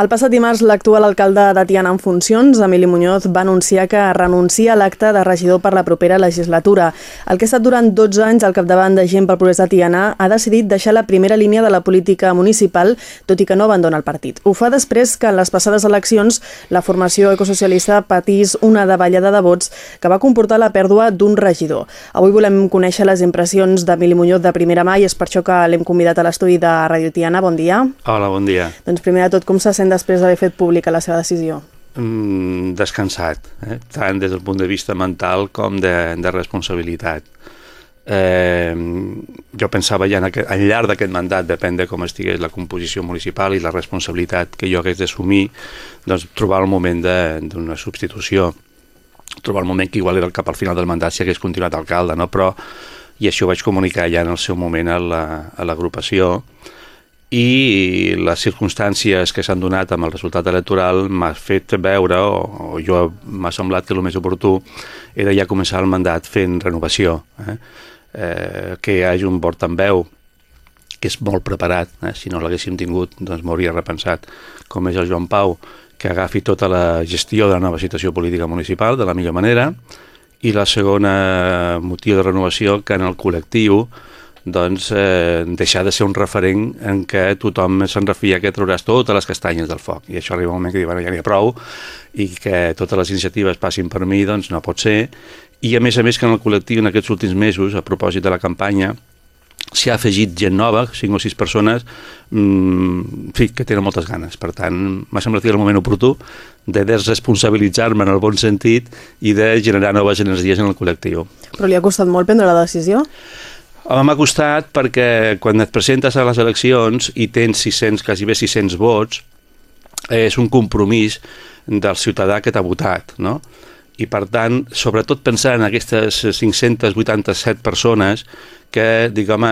El passat dimarts, l'actual alcalde de Tiana en funcions, Emili Muñoz, va anunciar que renuncia a l'acte de regidor per la propera legislatura. El que ha estat durant 12 anys al capdavant de Gent pel Progrés de Tiana ha decidit deixar la primera línia de la política municipal, tot i que no abandona el partit. Ho fa després que en les passades eleccions la formació ecosocialista patís una davallada de vots que va comportar la pèrdua d'un regidor. Avui volem conèixer les impressions d'Emili Muñoz de primera mà i és per això que l'hem convidat a l'estudi de Radio Tiana. Bon dia. Hola, bon dia. Doncs primer de tot, com se sent després d'haver fet pública la seva decisió? Mm, descansat, eh? tant des del punt de vista mental com de, de responsabilitat. Eh, jo pensava ja en aquest, al llarg d'aquest mandat, depèn de com estigués la composició municipal i la responsabilitat que jo hagués d'assumir, doncs trobar el moment d'una substitució, trobar el moment que igual era cap al final del mandat si hagués continuat alcalde, no? però i això ho vaig comunicar ja en el seu moment a l'agrupació la, i les circumstàncies que s'han donat amb el resultat electoral m'ha fet veure, o, o jo m'ha semblat que el més oportú era ja començar el mandat fent renovació, eh? Eh, que hi hagi un bord amb veu que és molt preparat, eh? si no l'haguéssim tingut doncs m'hauria repensat, com és el Joan Pau, que agafi tota la gestió de la nova situació política municipal de la millor manera, i la segona motiu de renovació que en el col·lectiu doncs eh, deixar de ser un referent en què tothom se'n refia que trauràs totes les castanyes del foc. I això arriba un moment que diu, bueno, ja n'hi ha prou i que totes les iniciatives passin per mi doncs no pot ser. I a més a més que en el col·lectiu en aquests últims mesos a propòsit de la campanya s'hi ha afegit gent nova, 5 o 6 persones mmm, fi, que tenen moltes ganes. Per tant m'ha semblat que era el moment oportú de desresponsabilitzar-me en el bon sentit i de generar noves energies en el col·lectiu. Però li ha costat molt prendre la decisió? M'ha costat perquè quan et presentes a les eleccions i tens 600, quasi bé 600 vots, és un compromís del ciutadà que t'ha votat, no? I per tant, sobretot pensar en aquestes 587 persones que, diguem,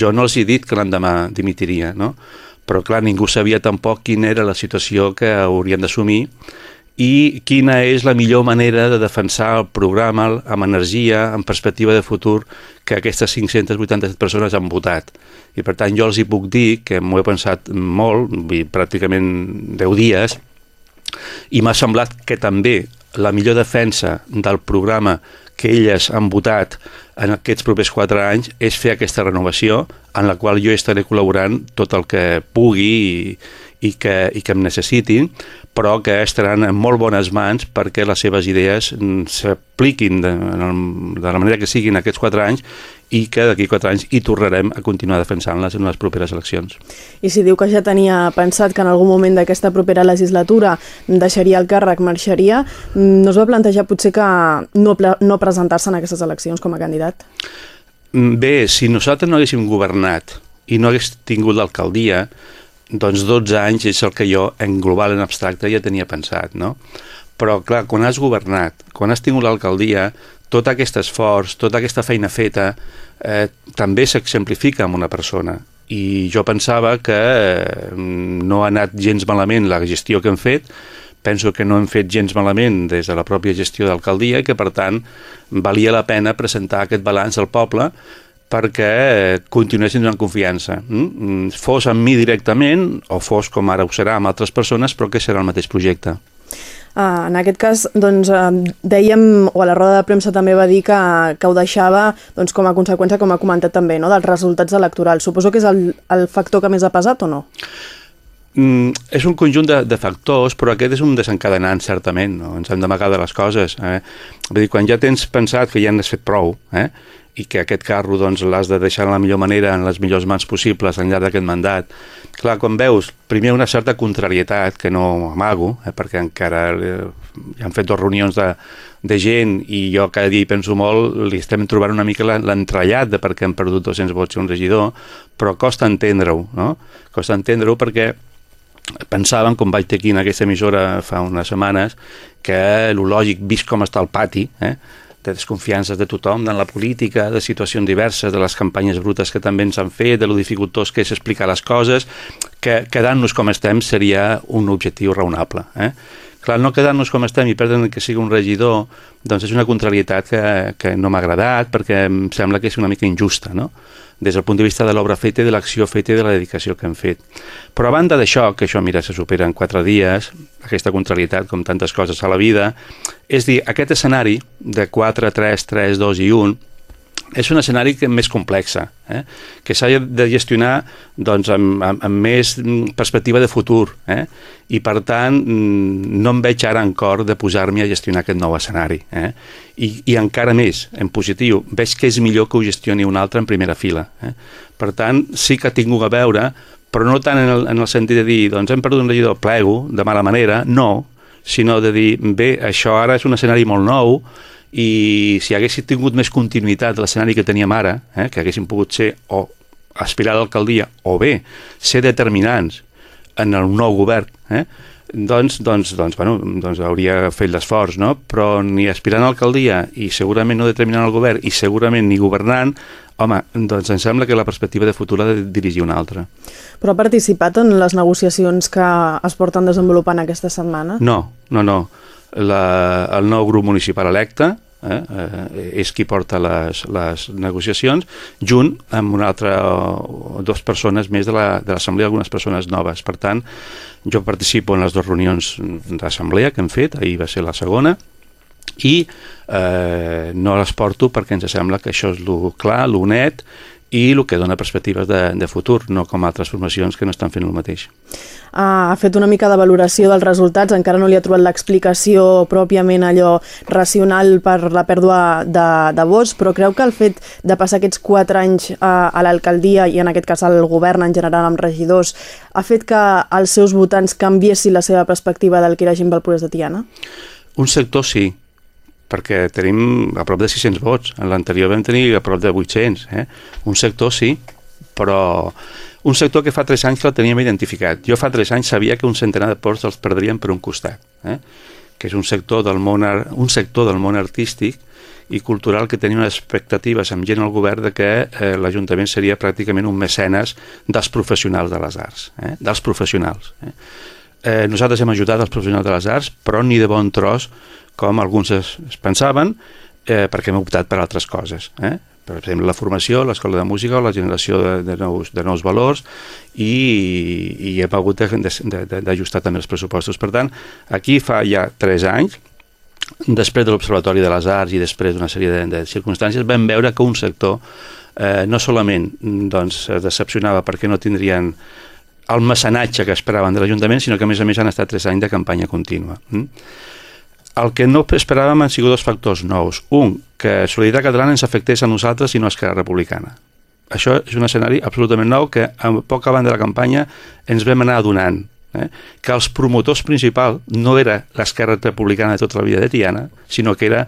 jo no els he dit que l'endemà dimitiria, no? Però clar, ningú sabia tampoc quina era la situació que haurien d'assumir i quina és la millor manera de defensar el programa amb energia, amb perspectiva de futur que aquestes 587 persones han votat. I per tant jo els hi puc dir que m'ho he pensat molt, pràcticament 10 dies, i m'ha semblat que també la millor defensa del programa que elles han votat en aquests propers 4 anys és fer aquesta renovació en la qual jo estaré col·laborant tot el que pugui i, i, que, i que em necessitin però que estaran en molt bones mans perquè les seves idees mm, s'apliquin de, de la manera que siguin aquests quatre anys i que d'aquí quatre anys hi tornarem a continuar defensant-les en les properes eleccions. I si diu que ja tenia pensat que en algun moment d'aquesta propera legislatura deixaria el càrrec, marxaria, mm, no es va plantejar potser que no, no presentar-se en aquestes eleccions com a candidat? Mm, bé, si nosaltres no haguéssim governat i no hagués tingut l'alcaldia, doncs 12 anys és el que jo en global, en abstracte, ja tenia pensat, no? Però, clar, quan has governat, quan has tingut l'alcaldia, tot aquest esforç, tota aquesta feina feta, eh, també s'exemplifica amb una persona. I jo pensava que eh, no ha anat gens malament la gestió que hem fet, penso que no hem fet gens malament des de la pròpia gestió d'alcaldia que, per tant, valia la pena presentar aquest balanç al poble perquè continuessin donant confiança. Mm? Fos amb mi directament o fos com ara ho serà amb altres persones, però que serà el mateix projecte. Uh, en aquest cas, doncs, uh, dèiem, o a la roda de premsa també va dir que, que ho deixava doncs, com a conseqüència, com ha comentat també, no? dels resultats electorals. Suposo que és el, el factor que més ha pesat o no? Mm, és un conjunt de, de factors, però aquest és un desencadenant, certament. No? Ens hem d'amagar de les coses. Eh? Vull dir, quan ja tens pensat que ja n'has fet prou, eh? I que aquest carro doncs, l'has de deixar de la millor manera, en les millors mans possibles, al llarg d'aquest mandat. Clar, quan veus, primer una certa contrarietat, que no amago, eh, perquè encara eh, han fet dues reunions de, de gent i jo cada dia hi penso molt, li estem trobant una mica l'entrellat de perquè hem perdut 200 vots i un regidor, però costa entendre-ho, no? Costa entendre-ho perquè pensàvem, com vaig ter aquí en aquesta emissora fa unes setmanes, que el lògic, vist com està el pati, eh, de desconfiances de tothom, en la política, de situacions diverses, de les campanyes brutes que també ens han fet, de lo dificultós que és explicar les coses, que quedant-nos com estem seria un objectiu raonable. Eh? Clar, no quedar-nos com estem i perdre que sigui un regidor, doncs és una contrarietat que, que no m'ha agradat perquè em sembla que és una mica injusta, no? Des del punt de vista de l'obra feta de l'acció feta i de la dedicació que hem fet. Però a banda d'això, que això, mira, se supera en quatre dies, aquesta contrarietat, com tantes coses a la vida, és dir, aquest escenari de 4, 3, 3, 2 i 1, és un escenari que més complex, eh? que s'ha de gestionar doncs, amb, amb, amb més perspectiva de futur. Eh? I, per tant, mm, no em veig ara en cor de posar-me a gestionar aquest nou escenari. Eh? I, I encara més, en positiu, veig que és millor que ho gestioni un altre en primera fila. Eh? Per tant, sí que tinc a veure, però no tant en el, en el sentit de dir doncs hem perdut un regidor, plego, de mala manera, no, sinó de dir, bé, això ara és un escenari molt nou, i si haguéssim tingut més continuïtat de l'escenari que teníem ara, eh, que haguéssim pogut ser o aspirar a l'alcaldia o bé ser determinants en el nou govern, eh, doncs, doncs, doncs, bueno, doncs hauria fet l'esforç, no? però ni aspirant a l'alcaldia i segurament no determinant el govern i segurament ni governant, home, doncs em sembla que la perspectiva de futur ha de dirigir una altra. Però ha participat en les negociacions que es porten desenvolupant aquesta setmana? No, no, no la, el nou grup municipal electe, eh, eh, és qui porta les, les negociacions, junt amb una altra o, o dues persones més de l'assemblea, la, algunes persones noves. Per tant, jo participo en les dues reunions d'assemblea que hem fet, ahir va ser la segona, i eh, no les porto perquè ens sembla que això és el clar, el net i el que dona perspectives de, de futur, no com altres formacions que no estan fent el mateix. Ha fet una mica de valoració dels resultats, encara no li ha trobat l'explicació pròpiament allò racional per la pèrdua de, de vots, però creu que el fet de passar aquests quatre anys a, a l'alcaldia i en aquest cas al govern en general amb regidors ha fet que els seus votants canviessin la seva perspectiva del que era gent Valpurès de Tiana? Un sector sí, perquè tenim a prop de 600 vots. En l'anterior vam tenir a prop de 800. Eh? Un sector sí, però un sector que fa 3 anys que el teníem identificat. Jo fa 3 anys sabia que un centenar de ports els perdríem per un costat, eh? que és un sector, del món, un sector del món artístic i cultural que tenia unes expectatives amb gent al govern de que eh, l'Ajuntament seria pràcticament un mecenes dels professionals de les arts, eh? dels professionals. Eh? Eh, nosaltres hem ajudat els professionals de les arts, però ni de bon tros com alguns es, es pensaven, eh, perquè hem optat per altres coses. Eh? Per exemple, la formació, l'escola de música o la generació de, de, nous, de nous valors i, i hem hagut d'ajustar també els pressupostos. Per tant, aquí fa ja 3 anys, després de l'Observatori de les Arts i després d'una sèrie de, de circumstàncies, vam veure que un sector eh, no solament doncs, decepcionava perquè no tindrien el mecenatge que esperaven de l'Ajuntament, sinó que a més a més han estat 3 anys de campanya contínua. Mm? El que no esperàvem han sigut dos factors nous. Un, que Solidaritat Catalana ens afectés a nosaltres i no a Esquerra Republicana. Això és un escenari absolutament nou que a poc abans de la campanya ens vam anar adonant eh? que els promotors principals no era l'esquerra republicana de tota la vida de Tiana, sinó que era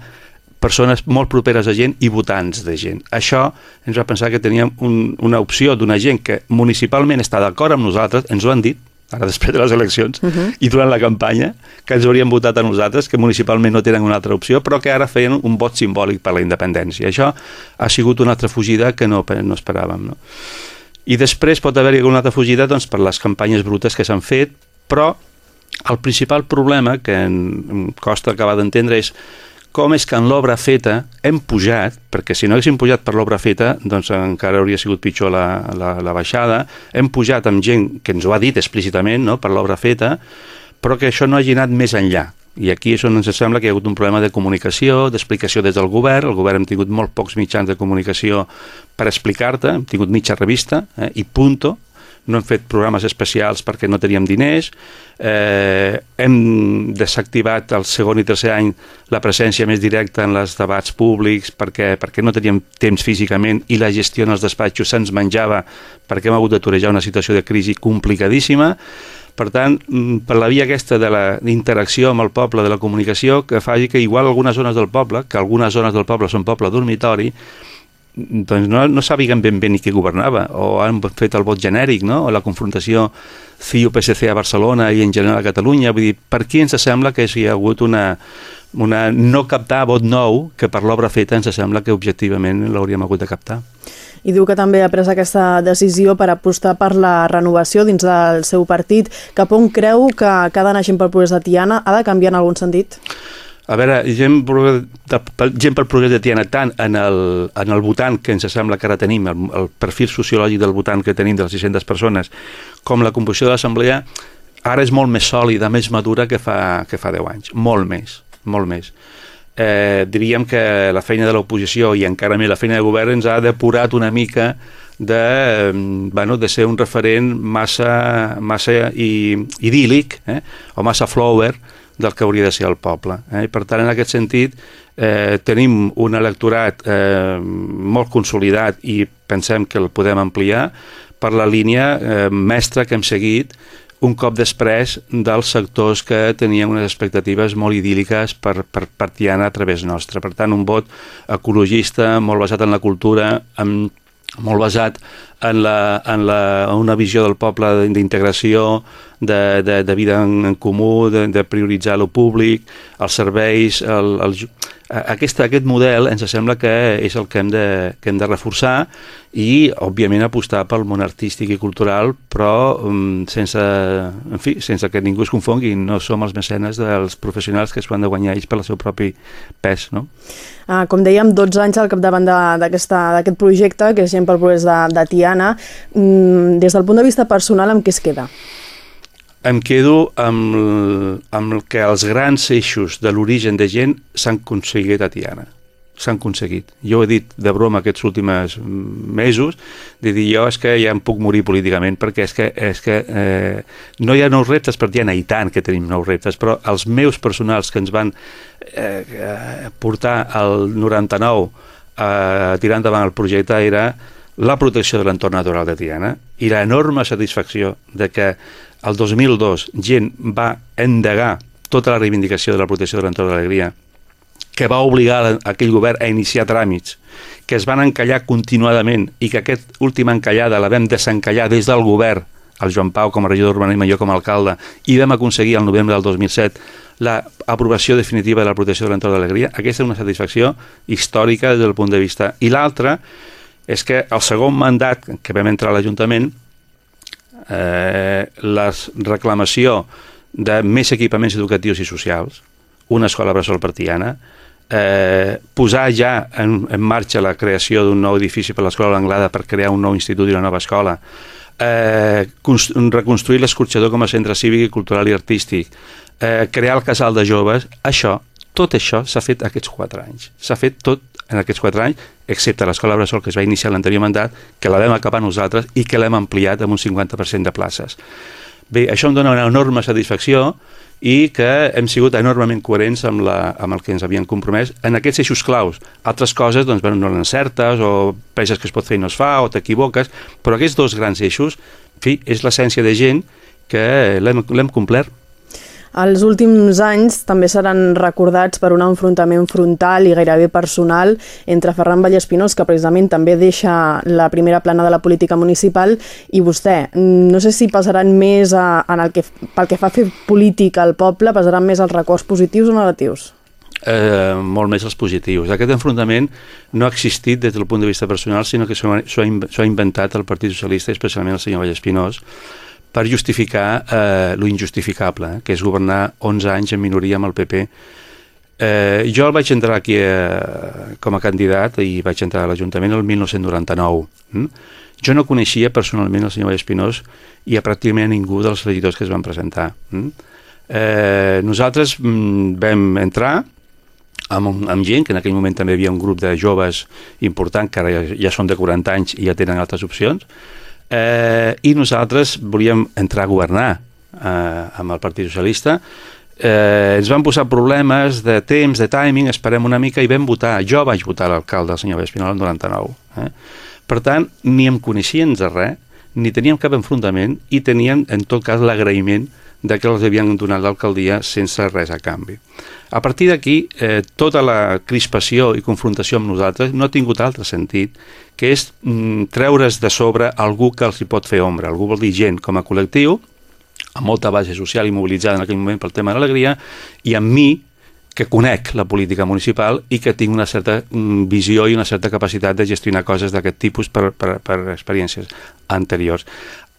persones molt properes a gent i votants de gent. Això ens va pensar que teníem un, una opció d'una gent que municipalment està d'acord amb nosaltres, ens ho han dit, ara després de les eleccions, uh mhm. -huh. i durant la campanya, que ens haurien votat a nosaltres, que municipalment no tenen una altra opció, però que ara feien un vot simbòlic per la independència. Això ha sigut una altra fugida que no, no esperàvem. No? I després pot haver-hi una altra fugida doncs, per les campanyes brutes que s'han fet, però el principal problema que em costa acabar d'entendre és com és que en l'obra feta hem pujat, perquè si no haguéssim pujat per l'obra feta, doncs encara hauria sigut pitjor la, la, la baixada, hem pujat amb gent que ens ho ha dit explícitament no?, per l'obra feta, però que això no hagi anat més enllà. I aquí és on ens sembla que hi ha hagut un problema de comunicació, d'explicació des del govern. El govern hem tingut molt pocs mitjans de comunicació per explicar-te, hem tingut mitja revista eh, i punto, no hem fet programes especials perquè no teníem diners, eh, hem desactivat el segon i tercer any la presència més directa en els debats públics perquè, perquè no teníem temps físicament i la gestió en els despatxos se'ns menjava perquè hem hagut de torejar una situació de crisi complicadíssima. Per tant, mm, per la via aquesta de la interacció amb el poble, de la comunicació, que faci que igual algunes zones del poble, que algunes zones del poble són poble dormitori, doncs no, no sàpiguen ben bé ni qui governava, o han fet el vot genèric, no? o la confrontació CiU-PSC a Barcelona i en general a Catalunya. Vull dir, per qui ens sembla que hi ha hagut una, una no captar vot nou, que per l'obra feta ens sembla que objectivament l'hauríem hagut de captar. I diu que també ha pres aquesta decisió per apostar per la renovació dins del seu partit. Cap on creu que cada naixent pel progrés de Tiana ha de canviar en algun sentit? A veure, gent, gent per progrés de Tiana, tant en el, en el votant que ens sembla que ara tenim, el, el perfil sociològic del votant que tenim de les 600 persones, com la composició de l'assemblea, ara és molt més sòlida, més madura que fa, que fa 10 anys. Molt més, molt més. Eh, diríem que la feina de l'oposició i encara més la feina de govern ens ha depurat una mica de, bueno, de ser un referent massa, massa i, idíl·lic eh? o massa flower del que hauria de ser el poble. Eh? I per tant, en aquest sentit, eh, tenim un electorat eh, molt consolidat i pensem que el podem ampliar per la línia eh, mestra que hem seguit un cop després dels sectors que tenien unes expectatives molt idíl·liques per, per, per Tiana a través nostra. Per tant, un vot ecologista, molt basat en la cultura, amb molt basat en, la, en la, una visió del poble d'integració, de, de, de vida en, comú, de, de prioritzar lo públic, els serveis, el, el, aquest, aquest model ens sembla que és el que hem de, que hem de reforçar i, òbviament, apostar pel món artístic i cultural, però um, sense, en fi, sense que ningú es confongui, no som els mecenes dels professionals que s'ho han de guanyar ells per el seu propi pes, no? Ah, com dèiem, 12 anys al capdavant d'aquest projecte, que és gent pel progrés de, de Tiana. Mm, des del punt de vista personal, amb què es queda? Em quedo amb, amb el que els grans eixos de l'origen de gent s'han aconseguit a Tiana s'han aconseguit. Jo he dit de broma aquests últims mesos, de dir jo és que ja em puc morir políticament perquè és que, és que eh, no hi ha nous reptes per dir i tant que tenim nous reptes, però els meus personals que ens van eh, eh portar al 99 a tirar endavant el projecte era la protecció de l'entorn natural de Tiana i l'enorme satisfacció de que el 2002 gent va endegar tota la reivindicació de la protecció de l'entorn de l'alegria que va obligar aquell govern a iniciar tràmits, que es van encallar continuadament i que aquest última encallada la vam desencallar des del govern, el Joan Pau com a regidor d'Urbanisme i jo com a alcalde, i vam aconseguir el novembre del 2007 l'aprovació definitiva de la protecció de l'entorn de l'alegria. Aquesta és una satisfacció històrica des del punt de vista. I l'altra és que el segon mandat que vam entrar a l'Ajuntament, eh, la reclamació de més equipaments educatius i socials, una escola bressol partiana, eh, posar ja en, en marxa la creació d'un nou edifici per l'Escola L'Anglada per crear un nou institut i una nova escola, eh, reconstruir l'escorxador com a centre cívic cultural i artístic, eh, crear el casal de joves, això, tot això s'ha fet aquests quatre anys. S'ha fet tot en aquests quatre anys, excepte l'escola Bressol que es va iniciar l'anterior mandat, que la vam acabar nosaltres i que l'hem ampliat amb un 50% de places. Bé, això em dona una enorme satisfacció i que hem sigut enormement coherents amb, la, amb el que ens havien compromès en aquests eixos claus. Altres coses doncs, bueno, no l'encertes o penses que es pot fer i no es fa o t'equivoques, però aquests dos grans eixos, en fi, és l'essència de gent que l'hem complert. Els últims anys també seran recordats per un enfrontament frontal i gairebé personal entre Ferran Vallespinós, que precisament també deixa la primera plana de la política municipal, i vostè. No sé si passaran més a, en el que, pel que fa a fer política al poble, passaran més els records positius o negatius? Eh, molt més els positius. Aquest enfrontament no ha existit des del punt de vista personal, sinó que s'ho ha, ha inventat el Partit Socialista, especialment el senyor Vallespinós, per justificar eh, lo injustificable, eh, que és governar 11 anys en minoria amb el PP. Eh, jo el vaig entrar aquí eh, com a candidat i vaig entrar a l'Ajuntament el 1999. Mm? Jo no coneixia personalment el senyor Espinós i a pràcticament ningú dels regidors que es van presentar. Mm? Eh, nosaltres mm, vam entrar amb, amb gent, que en aquell moment també havia un grup de joves important, que ara ja, ja són de 40 anys i ja tenen altres opcions, eh, i nosaltres volíem entrar a governar eh, amb el Partit Socialista eh, ens van posar problemes de temps, de timing, esperem una mica i vam votar, jo vaig votar l'alcalde, el senyor Vespinol, en 99 eh? per tant, ni em coneixien de res ni teníem cap enfrontament i teníem en tot cas l'agraïment de que els havien donat l'alcaldia sense res a canvi. A partir d'aquí, eh, tota la crispació i confrontació amb nosaltres no ha tingut altre sentit que és mm, treure's de sobre algú que els hi pot fer ombra. Algú vol dir gent com a col·lectiu, amb molta base social i mobilitzada en aquell moment pel tema de l'alegria, i amb mi, que conec la política municipal i que tinc una certa mm, visió i una certa capacitat de gestionar coses d'aquest tipus per, per, per experiències anteriors.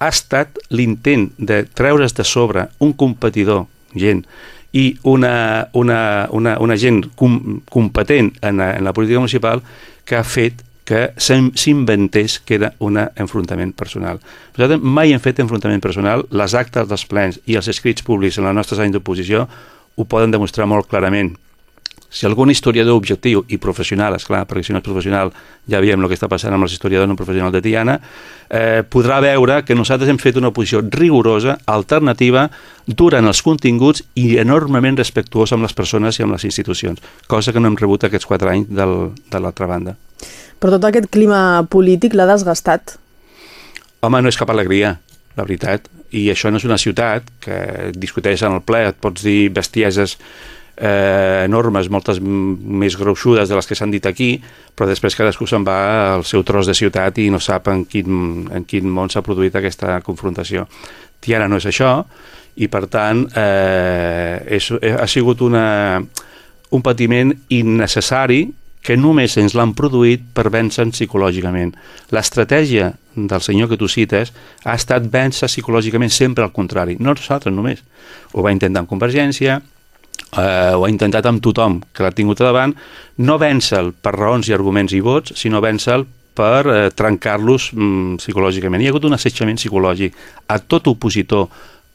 Ha estat l'intent de treure's de sobre un competidor, gent, i una, una, una, una gent com, competent en, en la política municipal que ha fet que s'inventés que era un enfrontament personal. Nosaltres mai hem fet enfrontament personal, les actes dels plens i els escrits públics en els nostres anys d'oposició ho poden demostrar molt clarament. Si algun historiador objectiu i professional, és clar, perquè si no és professional ja veiem el que està passant amb els historiadors no professionals de Tiana, eh, podrà veure que nosaltres hem fet una posició rigorosa, alternativa, durant els continguts i enormement respectuosa amb les persones i amb les institucions, cosa que no hem rebut aquests quatre anys del, de l'altra banda. Però tot aquest clima polític l'ha desgastat? Home, no és cap alegria, la veritat. I això no és una ciutat que discuteix en el ple, et pots dir bestieses eh, enormes, moltes més gruixudes de les que s'han dit aquí, però després cadascú se'n va al seu tros de ciutat i no sap en quin, en quin món s'ha produït aquesta confrontació. Tiana no és això, i per tant eh, és, ha sigut una, un patiment innecessari que només ens l'han produït per vèncer psicològicament. L'estratègia del senyor que tu cites ha estat vèncer psicològicament sempre al contrari, no nosaltres només. Ho va intentar amb Convergència, eh, ho ha intentat amb tothom que l'ha tingut a davant, no vèncer per raons i arguments i vots, sinó vèncer per eh, trencar-los mm, psicològicament. Hi ha hagut un assetjament psicològic a tot opositor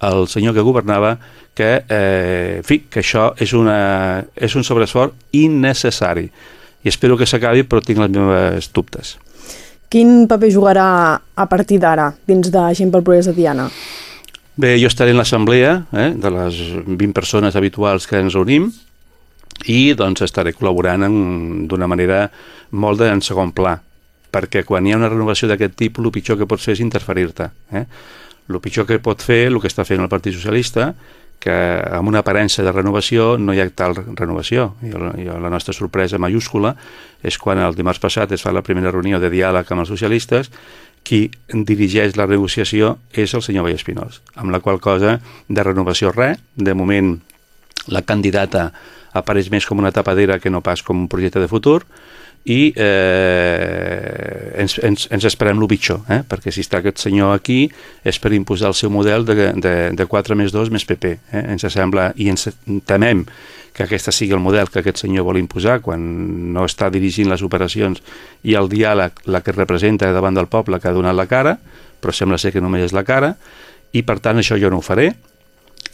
al senyor que governava que, eh, fi, que això és, una, és un sobresfort innecessari i espero que s'acabi però tinc les meves dubtes. Quin paper jugarà a partir d'ara dins de Gent pel Progrés de Diana? Bé, jo estaré en l'assemblea eh, de les 20 persones habituals que ens reunim i doncs estaré col·laborant d'una manera molt de, en segon pla, perquè quan hi ha una renovació d'aquest tipus el pitjor que pot fer és interferir-te. Eh? El pitjor que pot fer, el que està fent el Partit Socialista, que amb una aparença de renovació no hi ha tal renovació. I, la nostra sorpresa mayúscula és quan el dimarts passat es fa la primera reunió de diàleg amb els socialistes qui dirigeix la negociació és el senyor Vallespinós, amb la qual cosa de renovació res, de moment la candidata apareix més com una tapadera que no pas com un projecte de futur i eh, ens, ens, ens esperem el pitjor, eh? perquè si està aquest senyor aquí és per imposar el seu model de, de, de 4 més 2 més PP. Eh? Ens sembla, i ens temem que aquesta sigui el model que aquest senyor vol imposar quan no està dirigint les operacions i el diàleg la que representa davant del poble que ha donat la cara, però sembla ser que només és la cara, i per tant això jo no ho faré,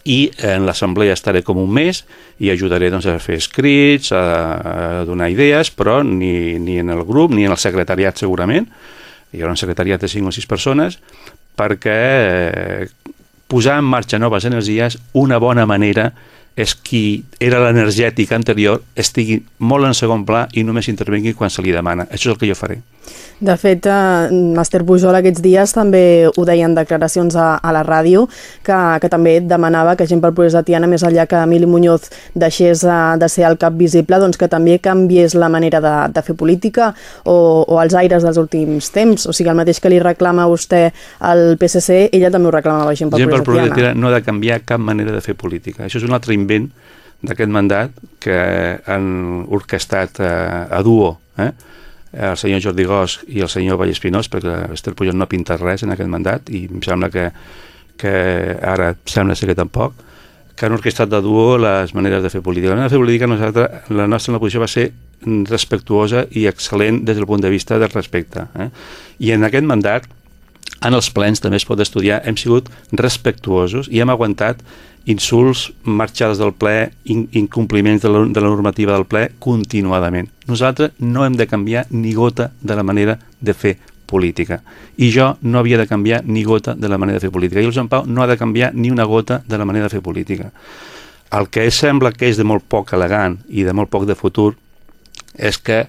i en l'assemblea estaré com un mes i ajudaré doncs, a fer escrits, a, a donar idees, però ni, ni en el grup ni en el secretariat segurament, hi haurà un secretariat de 5 o 6 persones, perquè eh, posar en marxa noves energies una bona manera és qui era l'energètic anterior estigui molt en segon pla i només intervengui quan se li demana. Això és el que jo faré. De fet, eh, Master Pujol aquests dies també ho deien declaracions a, a la ràdio, que, que també demanava que gent pel progrés de Tiana, més enllà que Emili Muñoz deixés eh, de ser el cap visible, doncs que també canviés la manera de, de fer política o, o els aires dels últims temps. O sigui, el mateix que li reclama a vostè al PSC, ella també ho reclamava a gent pel gent progrés de Tiana. No ha de canviar cap manera de fer política. Això és un altre invent d'aquest mandat que han orquestat eh, a duo, eh? El senyor Jordi Gos i el senyor Vallespinós, perquè Esther Pujol no ha pintat res en aquest mandat i em sembla que, que ara sembla ser que tampoc, que han orquestat de duo les maneres de fer política. La manera de fer política, nosaltres, la nostra posició va ser respectuosa i excel·lent des del punt de vista del respecte. Eh? I en aquest mandat, en els plens també es pot estudiar, hem sigut respectuosos i hem aguantat insults, marxades del ple, in, incompliments de la, de la normativa del ple continuadament. Nosaltres no hem de canviar ni gota de la manera de fer política. I jo no havia de canviar ni gota de la manera de fer política. I el Joan Pau no ha de canviar ni una gota de la manera de fer política. El que sembla que és de molt poc elegant i de molt poc de futur és que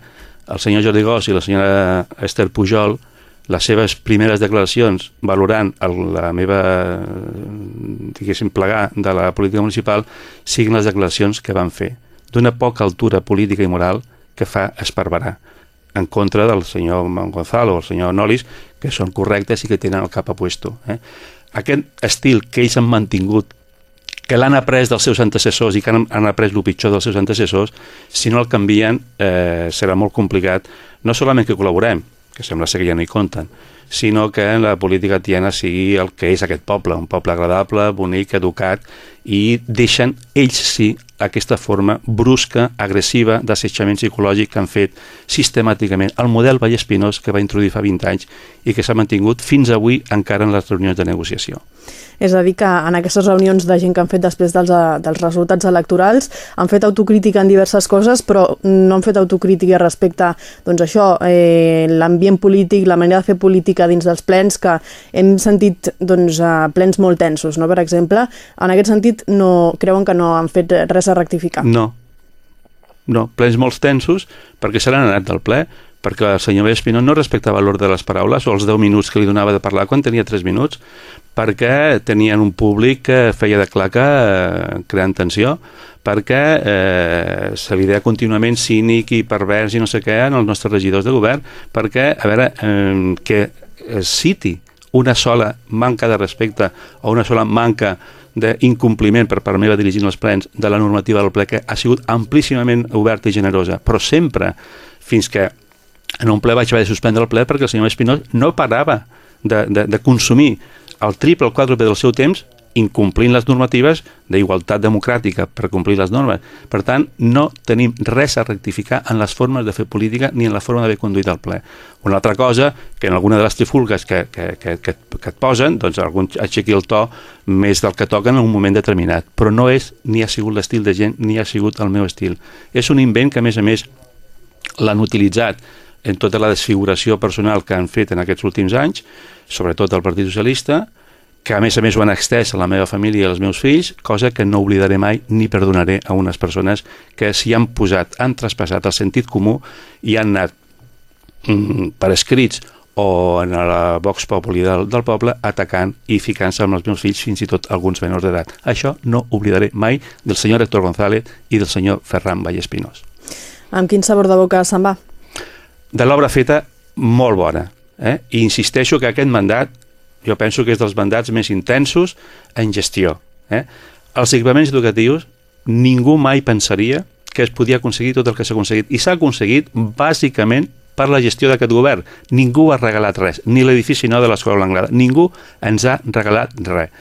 el senyor Jordi Gós i la senyora Esther Pujol les seves primeres declaracions valorant el, la meva, diguéssim, plegar de la política municipal siguin les declaracions que van fer d'una poca altura política i moral que fa esparverar en contra del senyor Gonzalo o el senyor Nolis, que són correctes i que tenen el cap a puesto. Eh? Aquest estil que ells han mantingut que l'han après dels seus antecessors i que han, han après el pitjor dels seus antecessors, si no el canvien eh, serà molt complicat, no solament que col·laborem, que sembla ser que ja no hi compten, sinó que la política tiana sigui el que és aquest poble, un poble agradable, bonic, educat, i deixen ells sí aquesta forma brusca, agressiva, d'assetjament psicològic que han fet sistemàticament el model Vallespinós que va introduir fa 20 anys i que s'ha mantingut fins avui encara en les reunions de negociació. És a dir, que en aquestes reunions de gent que han fet després dels, eh, dels resultats electorals han fet autocrítica en diverses coses, però no han fet autocrítica respecte doncs això, eh, l'ambient polític, la manera de fer política dins dels plens, que hem sentit doncs, plens molt tensos, no? per exemple. En aquest sentit, no, creuen que no han fet res rectificar? No. No, plens molt tensos, perquè se l'han anat del ple, perquè el senyor Espinó no respectava l'ordre de les paraules o els 10 minuts que li donava de parlar quan tenia 3 minuts, perquè tenien un públic que feia de claca eh, creant tensió, perquè eh, se li deia contínuament cínic i pervers i no sé què en els nostres regidors de govern, perquè, a veure, eh, que citi una sola manca de respecte o una sola manca d'incompliment per part meva dirigint els plens de la normativa del ple que ha sigut amplíssimament oberta i generosa, però sempre fins que en un ple vaig haver de suspendre el ple perquè el senyor Espinós no parava de, de, de consumir el triple o el quadruple del seu temps incomplint les normatives d'igualtat democràtica per complir les normes. Per tant, no tenim res a rectificar en les formes de fer política ni en la forma d'haver conduït el ple. Una altra cosa, que en alguna de les trifulgues que, que, que, que, que et posen, doncs algun aixequi el to més del que toquen en un moment determinat. Però no és ni ha sigut l'estil de gent ni ha sigut el meu estil. És un invent que, a més a més, l'han utilitzat en tota la desfiguració personal que han fet en aquests últims anys, sobretot el Partit Socialista, que a més a més ho han extès a la meva família i als meus fills, cosa que no oblidaré mai ni perdonaré a unes persones que s'hi han posat, han traspassat el sentit comú i han anat mm, per escrits o en la Vox Populi del, del poble atacant i ficant-se amb els meus fills, fins i tot alguns menors d'edat. Això no oblidaré mai del senyor Héctor González i del senyor Ferran Vallespinós. Amb quin sabor de boca se'n va? de l'obra feta molt bona. Eh? I insisteixo que aquest mandat jo penso que és dels mandats més intensos en gestió. Eh? Els equipaments educatius ningú mai pensaria que es podia aconseguir tot el que s'ha aconseguit. I s'ha aconseguit bàsicament per la gestió d'aquest govern. Ningú ha regalat res, ni l'edifici nou de l'Escola Blangrada. Ningú ens ha regalat res.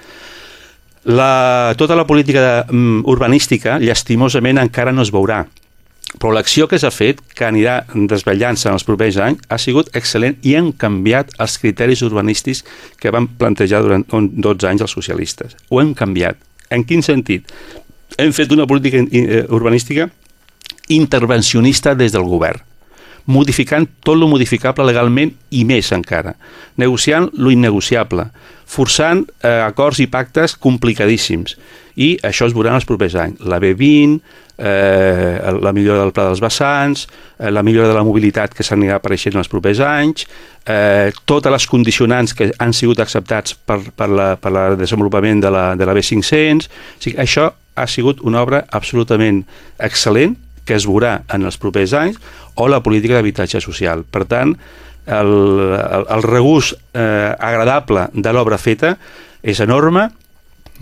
La, tota la política um, urbanística, llastimosament, encara no es veurà però l'acció que s'ha fet, que anirà desvetllant-se en els propers anys, ha sigut excel·lent i han canviat els criteris urbanístics que van plantejar durant 12 anys els socialistes. Ho hem canviat. En quin sentit? Hem fet una política eh, urbanística intervencionista des del govern modificant tot lo modificable legalment i més encara, negociant lo innegociable, forçant eh, acords i pactes complicadíssims. I això es veurà els propers anys. La B20, eh, la millora del pla dels vessants, eh, la millora de la mobilitat que s'anirà apareixent en els propers anys, eh, totes les condicionants que han sigut acceptats per, per, la, per la desenvolupament de la, de la B500. O sigui, això ha sigut una obra absolutament excel·lent que es veurà en els propers anys o la política d'habitatge social. Per tant, el, el, el regust eh, agradable de l'obra feta és enorme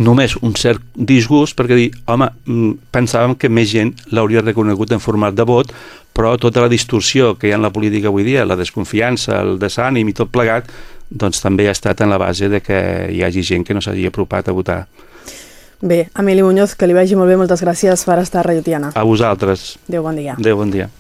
només un cert disgust perquè dir, home, mm, pensàvem que més gent l'hauria reconegut en format de vot, però tota la distorsió que hi ha en la política avui dia, la desconfiança, el desànim i tot plegat, doncs també ha estat en la base de que hi hagi gent que no s'hagi apropat a votar. Bé, Emili Muñoz, que li vagi molt bé, moltes gràcies per estar a Radio Tiana. A vosaltres. Adéu, bon dia. Adéu, bon dia.